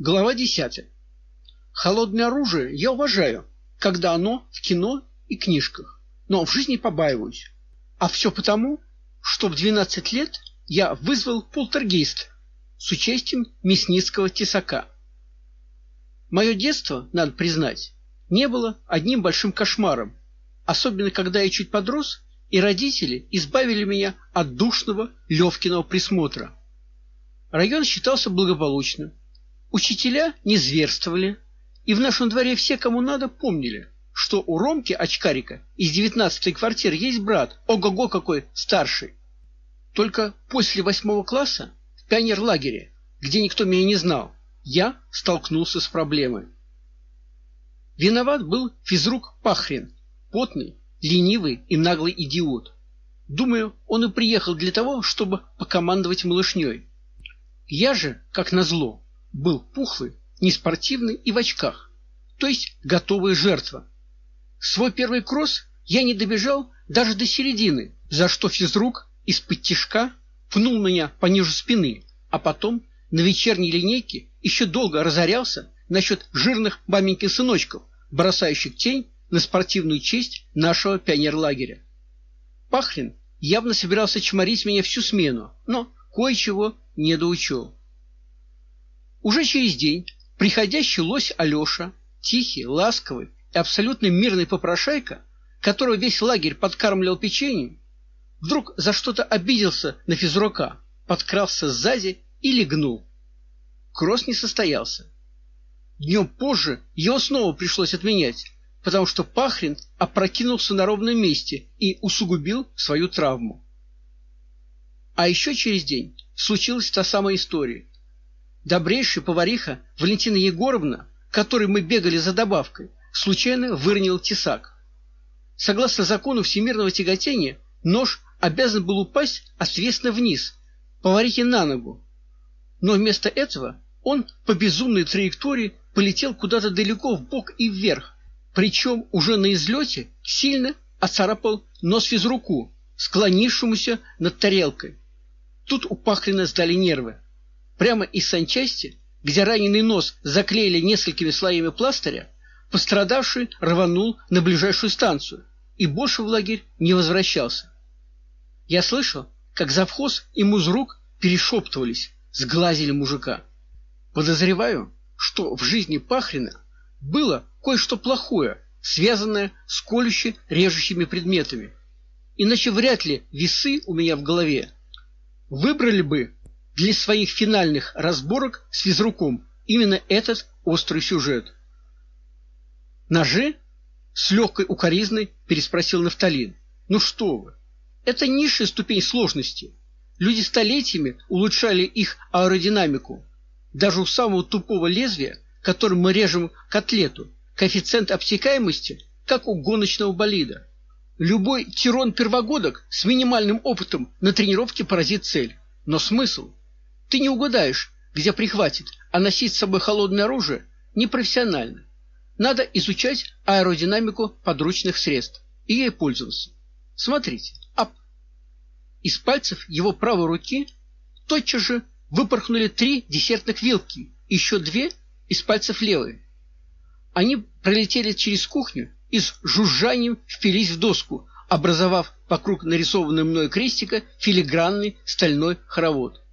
Глава 10. Холодное оружие я уважаю, когда оно в кино и книжках, но в жизни побаиваюсь. А все потому, что в 12 лет я вызвал полтергейст с участием мясницкого тесака. Мое детство, надо признать, не было одним большим кошмаром, особенно когда я чуть подрос, и родители избавили меня от душного Левкиного присмотра. Район считался благополучным. Учителя не зверствовали, и в нашем дворе все, кому надо, помнили, что у Ромки Очкарика из девятнадцатой квартиры есть брат, ого-го какой старший. Только после восьмого класса в пионерлагере, где никто меня не знал, я столкнулся с проблемой. Виноват был физрук Пахрин, потный, ленивый и наглый идиот. Думаю, он и приехал для того, чтобы покомандовать малышней. Я же, как назло, был пухлый, неспортивный и в очках, то есть готовая жертва. Свой первый кросс я не добежал даже до середины, за что физрук из-под тишка пнул меня пониже спины, а потом на вечерней линейке еще долго разорялся насчет жирных маменьких сыночков, бросающих тень на спортивную честь нашего пионерлагеря. Пахлин явно собирался чморить меня всю смену, но кое-чего не доучил. Уже через день приходящий лось Алёша, тихий, ласковый и абсолютно мирный попрошайка, которого весь лагерь подкармливал печеньем, вдруг за что-то обиделся на физрука, подкрался сзади и легнул. Кросс не состоялся. Днем позже его снова пришлось отменять, потому что Пахрин опрокинулся на ровном месте и усугубил свою травму. А еще через день случилась та самая история. Добрейшая повариха Валентина Егоровна, которой мы бегали за добавкой, случайно выронил тесак. Согласно закону всемирного тяготения, нож обязан был упасть отвесно вниз, поварихе на ногу. Но вместо этого он по безумной траектории полетел куда-то далеко в бок и вверх, причем уже на излете сильно оцарапал нос физруку, склонившемуся над тарелкой. Тут у Пахрина сдали нервы. Прямо из санчасти, где раненый нос заклеили несколькими слоями пластыря, пострадавший рванул на ближайшую станцию и больше в лагерь не возвращался. Я слышал, как завхоз и музрук перешептывались, сглазили мужика. Подозреваю, что в жизни Пахрина было кое-что плохое, связанное с колюще-режущими предметами. Иначе вряд ли весы у меня в голове выбрали бы для своих финальных разборок с физруком именно этот острый сюжет. Ножи? С легкой укоризной переспросил Нафталин. Ну что вы? Это низшая ступень сложности. Люди столетиями улучшали их аэродинамику. Даже у самого тупого лезвия, которым мы режем котлету, коэффициент обтекаемости как у гоночного болида. Любой тирон первогодок с минимальным опытом на тренировке поразит цель. Но смысл? Ты не угадаешь, где прихватит, а носить с собой холодное оружие непрофессионально. Надо изучать аэродинамику подручных средств и ей пользоваться. Смотрите, ап. Из пальцев его правой руки тотчас же выпорхнули три десертных вилки, еще две из пальцев левой. Они пролетели через кухню и с жужжанием впились в доску, образовав вокруг нарисованного мной крестика филигранный стальной хоровод.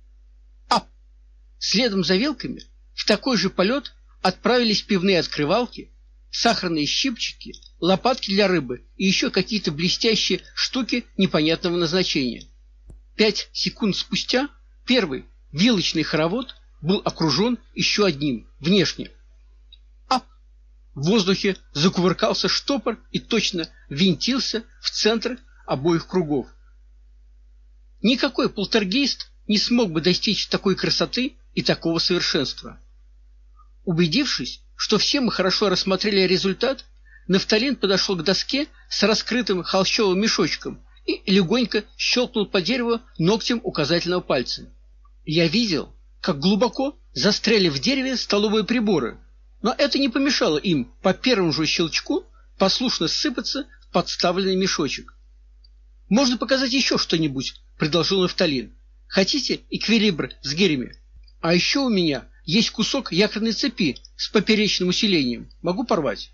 Следом за вилками в такой же полет отправились пивные открывалки, сахарные щипчики, лопатки для рыбы и еще какие-то блестящие штуки непонятного назначения. Пять секунд спустя первый вилочный хоровод был окружен еще одним внешне. А в воздухе закувыркался штопор и точно винтился в центр обоих кругов. Никакой полтергейст не смог бы достичь такой красоты и такого совершенства. Убедившись, что все мы хорошо рассмотрели результат, Нафталин подошел к доске с раскрытым холщовым мешочком и легонько щелкнул по дереву ногтем указательного пальца. Я видел, как глубоко застряли в дереве столовые приборы, но это не помешало им по первому же щелчку послушно сыпаться в подставленный мешочек. Можно показать еще что-нибудь, предложил Нафталин. Хотите эквилибр с гирями? А еще у меня есть кусок якорной цепи с поперечным усилением. Могу порвать.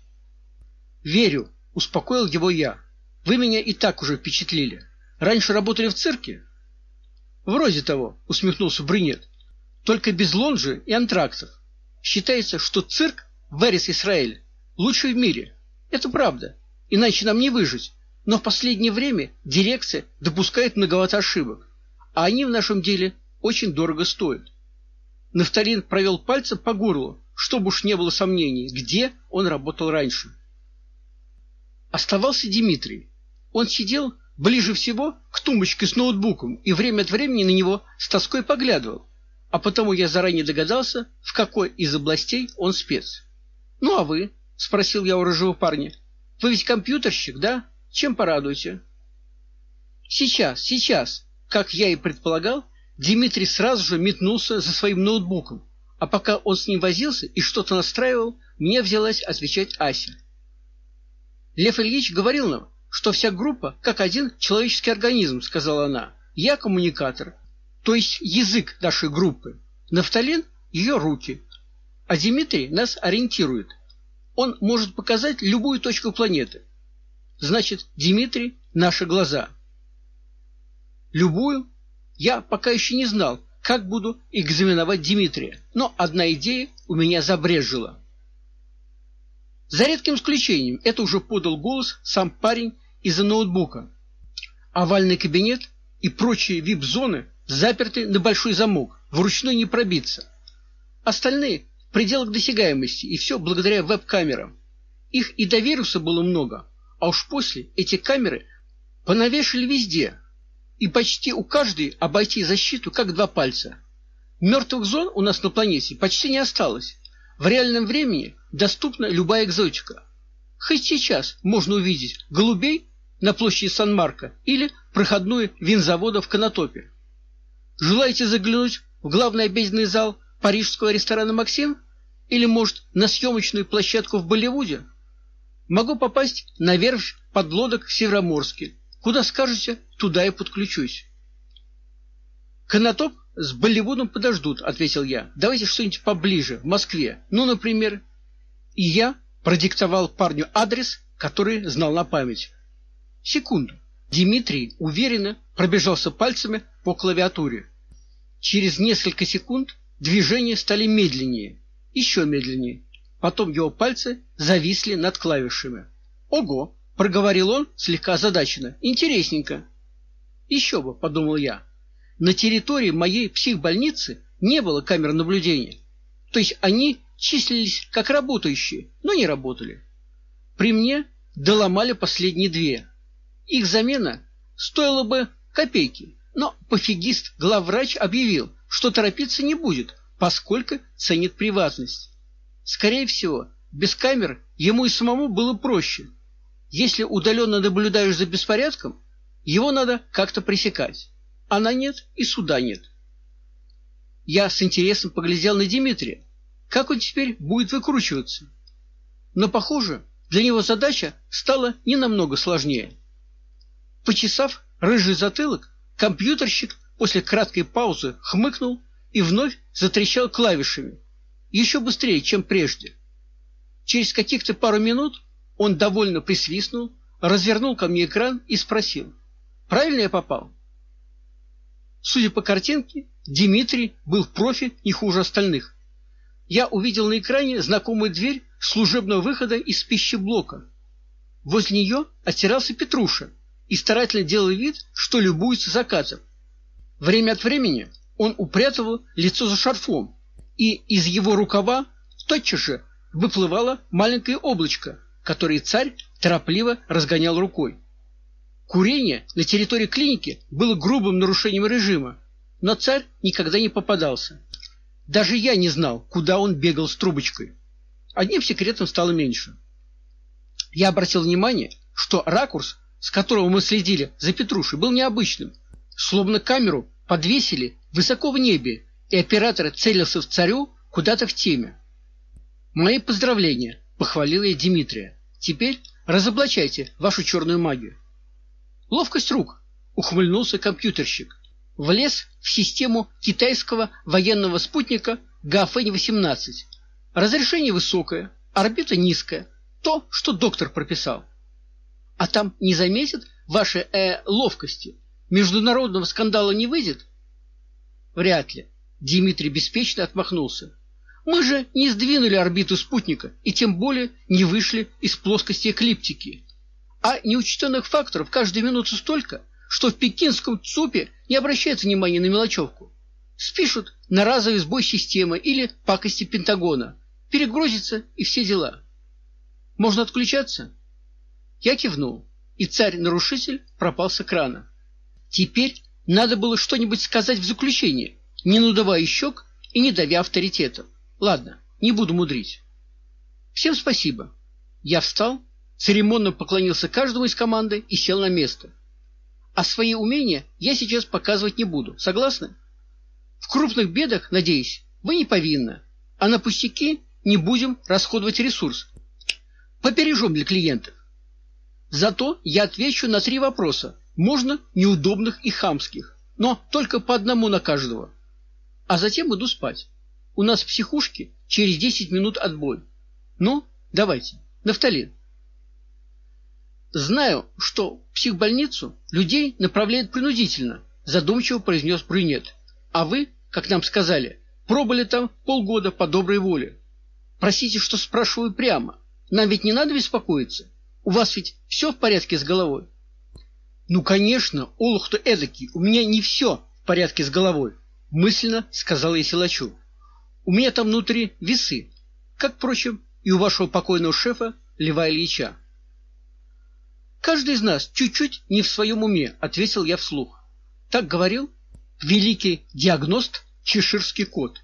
Верю, успокоил его я. Вы меня и так уже впечатлили. Раньше работали в цирке? Вроде того, усмехнулся Брюнет. Только без лонжи и антрактов. Считается, что цирк в Эрис-Исраэль лучший в мире. Это правда. Иначе нам не выжить. Но в последнее время дирекция допускает многовато ошибок, а они в нашем деле очень дорого стоят. Нафталин провел пальцем по горлу, чтобы уж не было сомнений, где он работал раньше. Оставался Дмитрий. Он сидел ближе всего к тумбочке с ноутбуком и время от времени на него с тоской поглядывал. А потому я заранее догадался, в какой из областей он спец. "Ну а вы?" спросил я у рыжего парня. "Вы ведь компьютерщик, да? Чем порадуете?" "Сейчас, сейчас", как я и предполагал, Дмитрий сразу же метнулся за своим ноутбуком, а пока он с ним возился и что-то настраивал, мне взялась отвечать Ася. Лев Ильич говорил нам, что вся группа как один человеческий организм, сказала она. Я коммуникатор, то есть язык нашей группы. Нафталин ее руки, а Дмитрий нас ориентирует. Он может показать любую точку планеты. Значит, Дмитрий наши глаза. Любую? Я пока еще не знал, как буду экзаменовать Дмитрия, но одна идея у меня забрежила. За редким исключением это уже подал голос сам парень из-за ноутбука. Овальный кабинет и прочие вип-зоны заперты на большой замок, вручную не пробиться. Остальные в пределах досягаемости, и все благодаря веб-камерам. Их и до вируса было много, а уж после эти камеры понавешали везде, и почти у каждой обойти защиту как два пальца. Мертвых зон у нас на планете почти не осталось. В реальном времени доступна любая экзотика. Хоть сейчас можно увидеть голубей на площади Сан-Марко или проходную винзавода в Конотопе. Желаете заглянуть в главный обеденный зал парижского ресторана Максим или, может, на съемочную площадку в Болливуде? Могу попасть на верфь подлодок в Североморске. Куда скажете, туда и подключусь. Конотоп с Болливудом подождут, ответил я. Давайте что-нибудь поближе, в Москве. Ну, например, и я продиктовал парню адрес, который знал на память. Секунду. Дмитрий уверенно пробежался пальцами по клавиатуре. Через несколько секунд движения стали медленнее, еще медленнее. Потом его пальцы зависли над клавишами. Ого, проговорил он слегка озадаченно. Интересненько. Еще бы, подумал я. На территории моей психбольницы не было камер наблюдения. То есть они числились как работающие, но не работали. При мне доломали последние две. Их замена стоила бы копейки, но пофигист главврач объявил, что торопиться не будет, поскольку ценит приватность. Скорее всего, без камер ему и самому было проще. Если удаленно наблюдаешь за беспорядком, его надо как-то пресекать. Она нет и суда нет. Я с интересом поглядел на Дмитрия. Как он теперь будет выкручиваться? Но, похоже, для него задача стала не намного сложнее. Почесав рыжий затылок, компьютерщик после краткой паузы хмыкнул и вновь затрещал клавишами, еще быстрее, чем прежде. Через каких-то пару минут он довольно присвистнул, развернул ко мне экран и спросил: "Правильно я попал?" Судя по картинке, Дмитрий был профи не хуже остальных. Я увидел на экране знакомую дверь служебного выхода из пищеблока. Возле нее оттирался Петруша и старательно делал вид, что любуется закатом. Время от времени он упрятывал лицо за шарфом, и из его рукава тотчас же выплывало маленькое облачко, которое царь торопливо разгонял рукой. Курение на территории клиники было грубым нарушением режима, но царь никогда не попадался. Даже я не знал, куда он бегал с трубочкой. Одним секретом стало меньше. Я обратил внимание, что ракурс, с которого мы следили за Петрушей, был необычным, словно камеру подвесили высоко в небе, и оператор целился в царю куда-то в теме. Мои поздравления, похвалил я Дмитрия. Теперь разоблачайте вашу черную магию. Ловкость рук, ухмыльнулся компьютерщик. Влез в систему китайского военного спутника Гафэнь-18. Разрешение высокое, орбита низкая. То, что доктор прописал. А там не заметят вашей э, ловкости? Международного скандала не выйдет? Вряд ли. Дмитрий беспечно отмахнулся. Мы же не сдвинули орбиту спутника и тем более не вышли из плоскости эклиптики. А неучтенных факторов каждую минуту столько, что в пекинском ЦУПе не обращают внимания на мелочевку. Спишут на разовый сбой системы или пакости Пентагона. Перегрузится и все дела. Можно отключаться? Я кивнул, и царь-нарушитель пропал с экрана. Теперь надо было что-нибудь сказать в заключение, не надувая щек и не давя авторитета. Ладно, не буду мудрить. Всем спасибо. Я встал, церемонно поклонился каждому из команды и сел на место. А свои умения я сейчас показывать не буду. Согласны? В крупных бедах, надеюсь, вы не повинны, а на пустяки не будем расходовать ресурс. Побережем для клиентов. Зато я отвечу на три вопроса, можно неудобных и хамских, но только по одному на каждого. А затем иду спать. У нас в психушке через 10 минут отбой. Ну, давайте. Нафталин. Знаю, что в психбольницу людей направляют принудительно, задумчиво произнес брюнет. А вы, как нам сказали, пробыли там полгода по доброй воле. Простите, что спрашиваю прямо. Нам ведь не надо беспокоиться. У вас ведь все в порядке с головой? Ну, конечно, олух-то эдакий. У меня не все в порядке с головой, мысленно сказал я силачу. У меня там внутри весы, как, впрочем, и у вашего покойного шефа Льва Ильича. Каждый из нас чуть-чуть не в своем уме, ответил я вслух. Так говорил великий диагност Чеширский кот.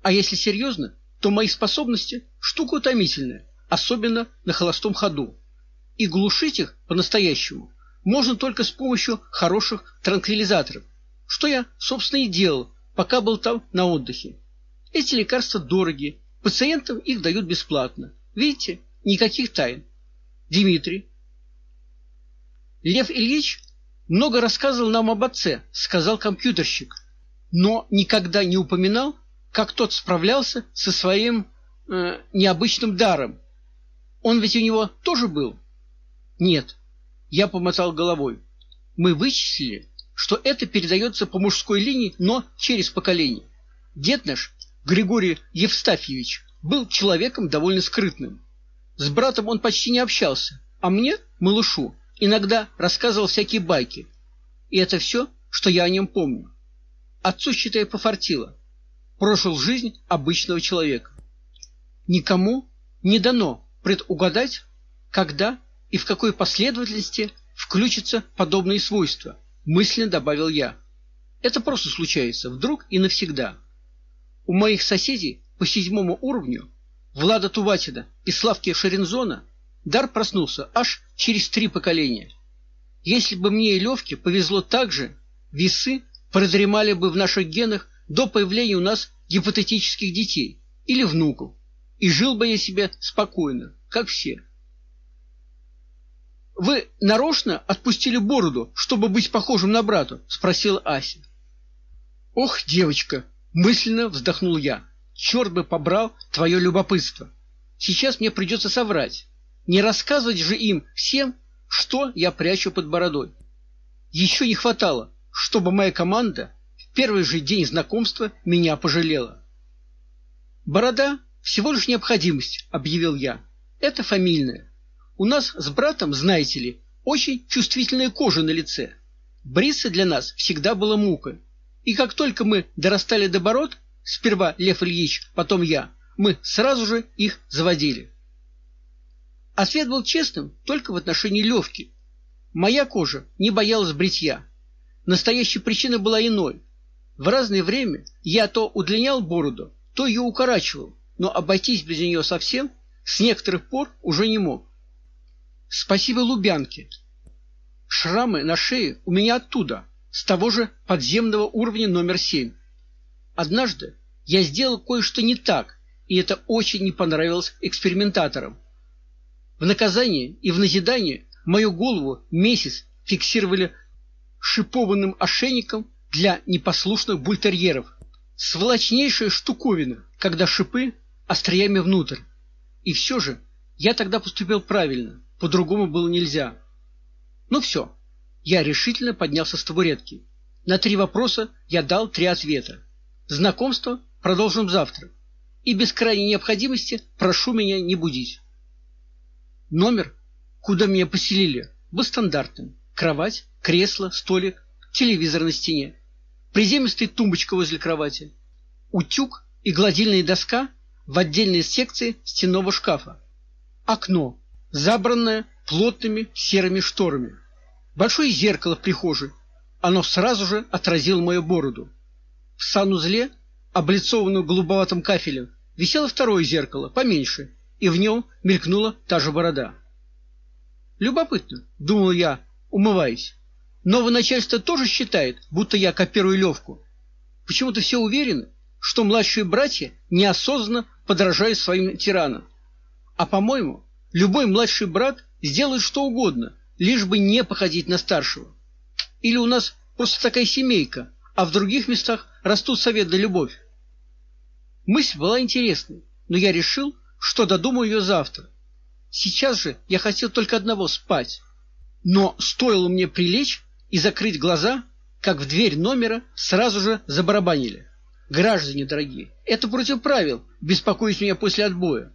А если серьезно, то мои способности штука утомительная особенно на холостом ходу. И глушить их по-настоящему можно только с помощью хороших транквилизаторов, что я, собственно, и делал, пока был там на отдыхе. Эти лекарства дороги, пациентам их дают бесплатно. Видите, никаких тайн. Дмитрий Лев Ильич много рассказывал нам об отце, сказал компьютерщик, но никогда не упоминал, как тот справлялся со своим э, необычным даром он ведь у него тоже был? Нет. Я помотал головой. Мы вычислили, что это передается по мужской линии, но через поколение. Дед наш, Григорий Евстафьевич, был человеком довольно скрытным. С братом он почти не общался, а мне, малышу, иногда рассказывал всякие байки. И это все, что я о нем помню. Отцу, считай, пофартило. Прожил жизнь обычного человека. Никому не дано предугадать, когда и в какой последовательности включатся подобные свойства, мысленно добавил я. Это просто случается вдруг и навсегда. У моих соседей по седьмому уровню, Влада Туватина и Славки Шерензона, дар проснулся аж через три поколения. Если бы мне и Левке повезло так же, весы продремали бы в наших генах до появления у нас гипотетических детей или внуков, и жил бы я себе спокойно как все. Вы нарочно отпустили бороду, чтобы быть похожим на брата, спросила Ася. Ох, девочка, мысленно вздохнул я. Черт бы побрал твое любопытство. Сейчас мне придется соврать. Не рассказывать же им всем, что я прячу под бородой. Еще не хватало, чтобы моя команда в первый же день знакомства меня пожалела. Борода всего лишь необходимость, объявил я. Это фамильное. У нас с братом, знаете ли, очень чувствительная кожа на лице. Бриться для нас всегда было мукой. И как только мы дорастали до бород, сперва Лев Ильич, потом я, мы сразу же их заводили. Ответ был честным только в отношении Левки. Моя кожа не боялась бритья. Настоящая причина была иной. В разное время я то удлинял бороду, то ее укорачивал, но обойтись без нее совсем с некоторых пор уже не мог. Спасибо Лубянке. Шрамы на шее у меня оттуда, с того же подземного уровня номер семь. Однажды я сделал кое-что не так, и это очень не понравилось экспериментаторам. В наказание и в назидание мою голову месяц фиксировали шипованным ошейником для непослушных бультерьеров. Сволочнейшая штуковина, когда шипы остриями внутрь. И все же я тогда поступил правильно, по-другому было нельзя. Ну все. Я решительно поднялся с табуретки. На три вопроса я дал три ответа. Знакомство продолжим завтра. И без крайней необходимости прошу меня не будить. Номер, куда меня поселили, был стандартным: кровать, кресло, столик, телевизор на стене, приземистая тумбочка возле кровати, утюг и гладильная доска в отдельной секции стенного шкафа. Окно, забранное плотными серыми шторами. Большое зеркало в прихожей. Оно сразу же отразило мою бороду. В санузле, облицованном голубоватым кафелем, висело второе зеркало, поменьше, и в нем мелькнула та же борода. Любопытно, думал я, умываясь. Новое начальство тоже считает, будто я копирую Левку. Почему-то все уверены, что младшие братья неосознанно подражают своим тиранам. А по-моему, любой младший брат сделает что угодно, лишь бы не походить на старшего. Или у нас просто такая семейка, а в других местах растут совет да любовь. Мысль была интересной, но я решил, что додумаю ее завтра. Сейчас же я хотел только одного спать. Но стоило мне прилечь и закрыть глаза, как в дверь номера сразу же забарабанили. Граждане дорогие, это против правил беспокоить меня после отбоя.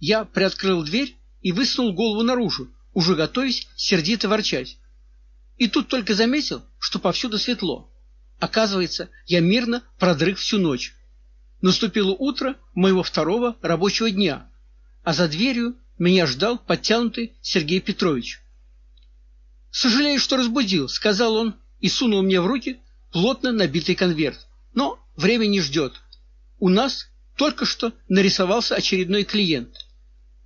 Я приоткрыл дверь и высунул голову наружу, уже готовясь сердито ворчать. И тут только заметил, что повсюду светло. Оказывается, я мирно продрых всю ночь. Наступило утро моего второго рабочего дня, а за дверью меня ждал подтянутый Сергей Петрович. "Сожалею, что разбудил", сказал он и сунул мне в руки плотно набитый конверт. "Но время не ждет. У нас только что нарисовался очередной клиент.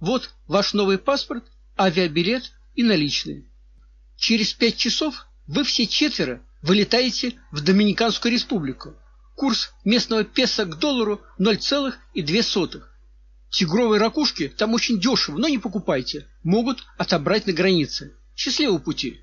Вот ваш новый паспорт, авиабилет и наличные. Через пять часов вы все четверо вылетаете в Доминиканскую республику. Курс местного песо к доллару 0,2. Тигровые ракушки там очень дешево, но не покупайте. Могут отобрать на границе. Счастливого пути.